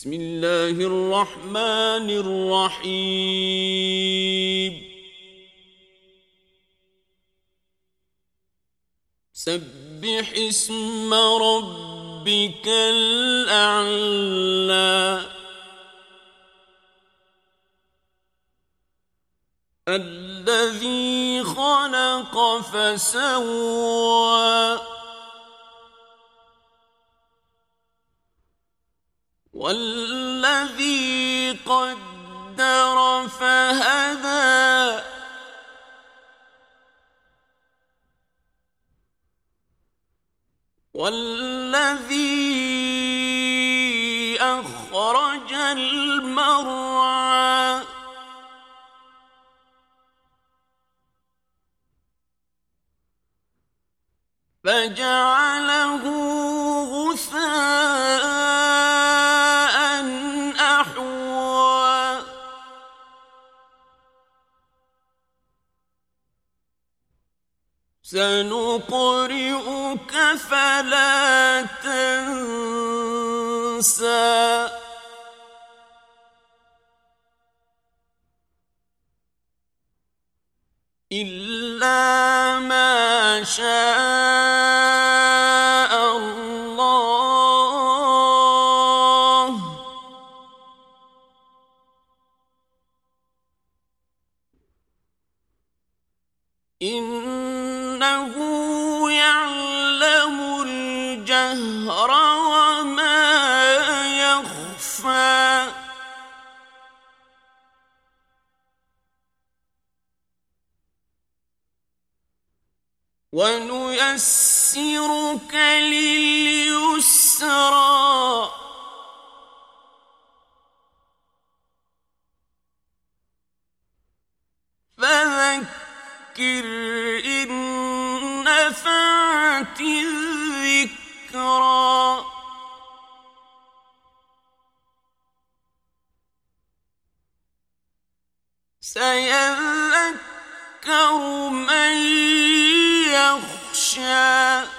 بسم الله الرحمن الرحيم. سبح اسم ربك الأعلى. الذي خلق فسوى والذي قدر فهدى. والذي أخرج المرعى. فجعله سنقرئك فلا تنسى. إلا ما شاء يعلم الجهر وما يخفى. ونيسرك لليسرى. فذكر إن نفعت الذكرى سيذكر من يخشى.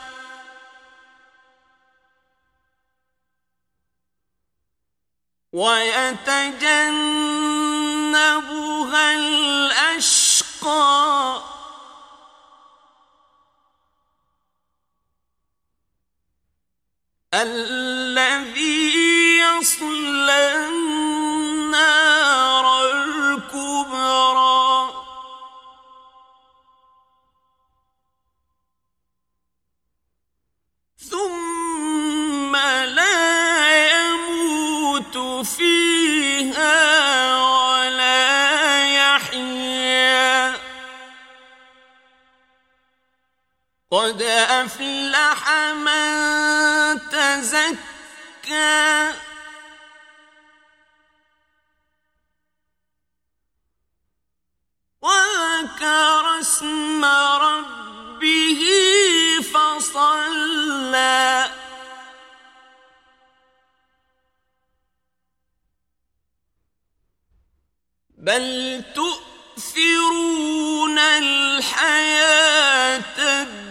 ويتجنبها الأشقى. الذي يصلى النار الكبرى. ثم لا يموت فيه أفلح من تزكى وذكر اسم ربه فصلى بل تؤثرون الحياة الدنيا